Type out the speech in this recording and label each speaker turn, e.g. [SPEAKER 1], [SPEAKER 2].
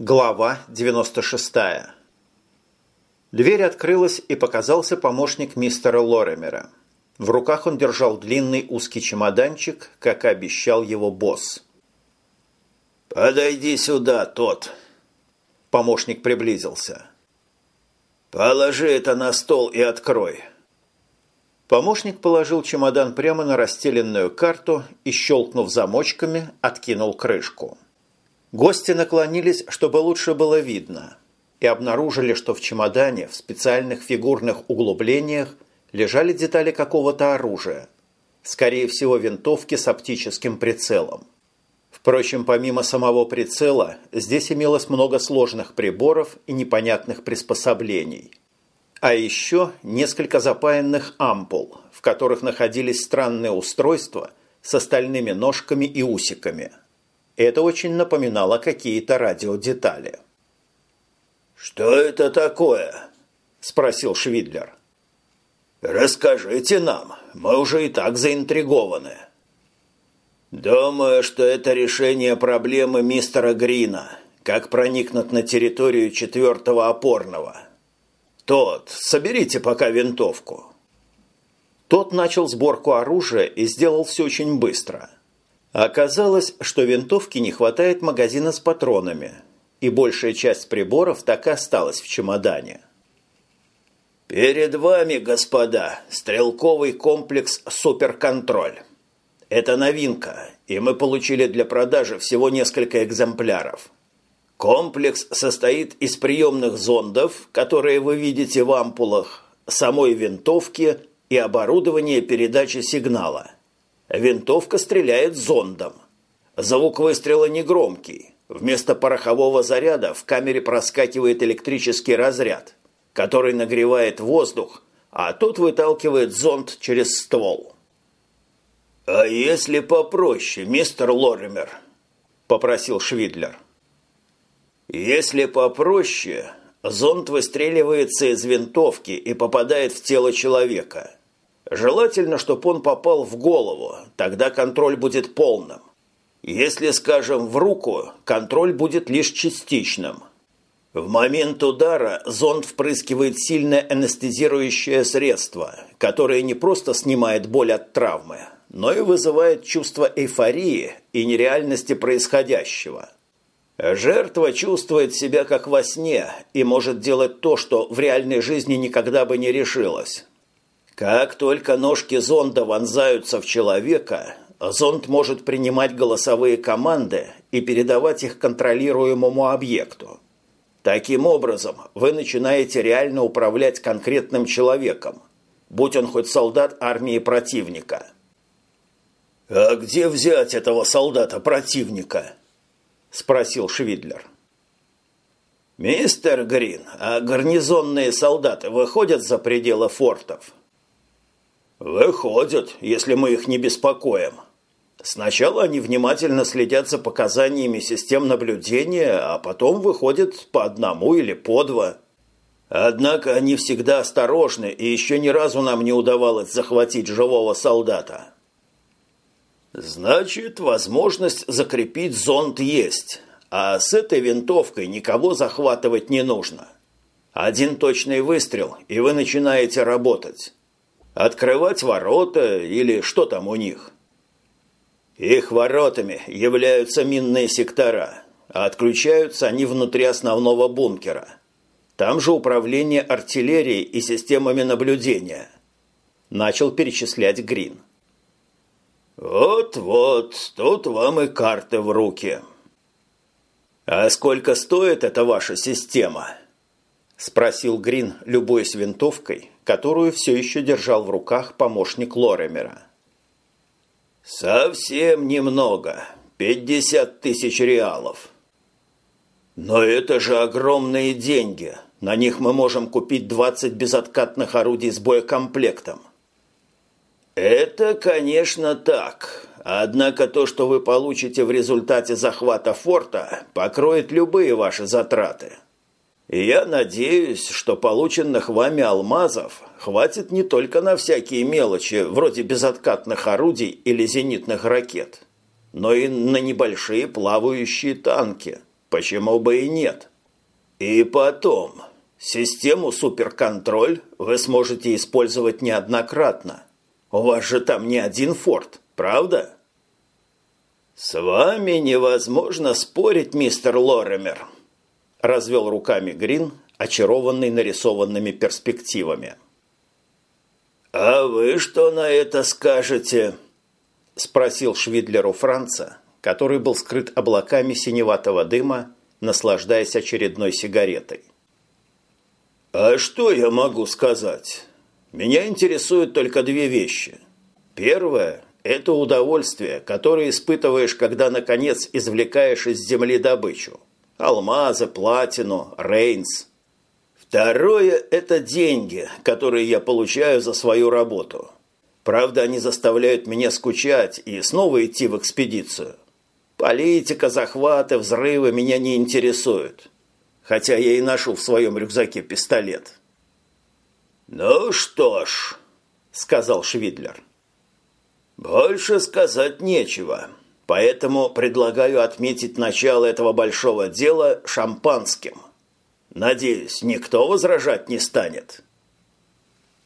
[SPEAKER 1] Глава 96. Дверь открылась, и показался помощник мистера Лоремера. В руках он держал длинный узкий чемоданчик, как и обещал его босс.
[SPEAKER 2] «Подойди сюда, тот!»
[SPEAKER 1] Помощник приблизился.
[SPEAKER 2] «Положи это на стол и открой».
[SPEAKER 1] Помощник положил чемодан прямо на расстеленную карту и, щелкнув замочками, откинул крышку. Гости наклонились, чтобы лучше было видно, и обнаружили, что в чемодане в специальных фигурных углублениях лежали детали какого-то оружия, скорее всего винтовки с оптическим прицелом. Впрочем, помимо самого прицела, здесь имелось много сложных приборов и непонятных приспособлений. А еще несколько запаянных ампул, в которых находились странные устройства с остальными ножками и усиками – это очень напоминало какие-то радиодетали.
[SPEAKER 2] «Что это такое?» – спросил Швидлер. «Расскажите нам, мы уже и так заинтригованы». «Думаю, что это решение проблемы мистера Грина, как проникнуть на территорию четвертого опорного. Тот, соберите пока винтовку».
[SPEAKER 1] Тот начал сборку оружия и сделал все очень быстро – Оказалось, что винтовки не хватает магазина с патронами, и большая часть приборов так и осталась в чемодане.
[SPEAKER 2] «Перед вами, господа, стрелковый комплекс «Суперконтроль». Это новинка, и мы получили для продажи всего несколько экземпляров. Комплекс состоит из приемных зондов, которые вы видите в ампулах, самой винтовки и оборудования передачи сигнала – Винтовка стреляет зондом. Звук выстрела негромкий. Вместо порохового заряда в камере проскакивает электрический разряд, который нагревает воздух, а тот выталкивает зонд через ствол. «А если попроще, мистер Лоример?» – попросил Швидлер. «Если попроще, зонд выстреливается из винтовки и попадает в тело человека. Желательно, чтобы он попал в голову, тогда контроль будет полным. Если, скажем, в руку, контроль будет лишь частичным. В момент удара зонд впрыскивает сильное анестезирующее средство, которое не просто снимает боль от травмы, но и вызывает чувство эйфории и нереальности происходящего. Жертва чувствует себя как во сне и может делать то, что в реальной жизни никогда бы не решилось. Как только ножки зонда вонзаются в человека, зонд может принимать голосовые команды и передавать их контролируемому объекту. Таким образом, вы начинаете реально управлять конкретным человеком, будь он хоть солдат армии противника. «А где взять этого солдата противника?» – спросил Швидлер. «Мистер Грин, а гарнизонные солдаты выходят за пределы фортов?» «Выходят, если мы их не беспокоим. Сначала они внимательно следят за показаниями систем наблюдения, а потом выходят по одному или по два. Однако они всегда осторожны, и еще ни разу нам не удавалось захватить живого солдата». «Значит, возможность закрепить зонд есть, а с этой винтовкой никого захватывать не нужно. Один точный выстрел, и вы начинаете работать». Открывать ворота или что там у них? Их воротами являются минные сектора, а отключаются они внутри основного бункера. Там же управление артиллерией и системами наблюдения. Начал перечислять Грин. Вот-вот, тут вам и карты в руки. А сколько стоит эта ваша система? Спросил Грин, любуясь винтовкой, которую все еще держал в руках помощник Лоремера. «Совсем немного. Пятьдесят тысяч реалов». «Но это же огромные деньги. На них мы можем купить двадцать безоткатных орудий с боекомплектом». «Это, конечно, так. Однако то, что вы получите в результате захвата форта, покроет любые ваши затраты». И я надеюсь, что полученных вами алмазов хватит не только на всякие мелочи, вроде безоткатных орудий или зенитных ракет, но и на небольшие плавающие танки, почему бы и нет? И потом, систему суперконтроль вы сможете использовать неоднократно. У вас же там не один форт, правда? С вами невозможно спорить, мистер Лоремер, развел руками Грин, очарованный нарисованными перспективами. «А вы что на это скажете?» – спросил Швидлер у Франца, который был скрыт облаками синеватого дыма, наслаждаясь очередной сигаретой. «А что я могу сказать? Меня интересуют только две вещи. Первое – это удовольствие, которое испытываешь, когда, наконец, извлекаешь из земли добычу. Алмазы, платину, рейнс – Второе – это деньги, которые я получаю за свою работу. Правда, они заставляют меня скучать и снова идти в экспедицию. Политика, захваты, взрывы меня не интересуют. Хотя я и ношу в своем рюкзаке пистолет. «Ну что ж», – сказал Швидлер. «Больше сказать нечего, поэтому предлагаю отметить начало этого большого дела шампанским». Надеюсь, никто возражать не станет.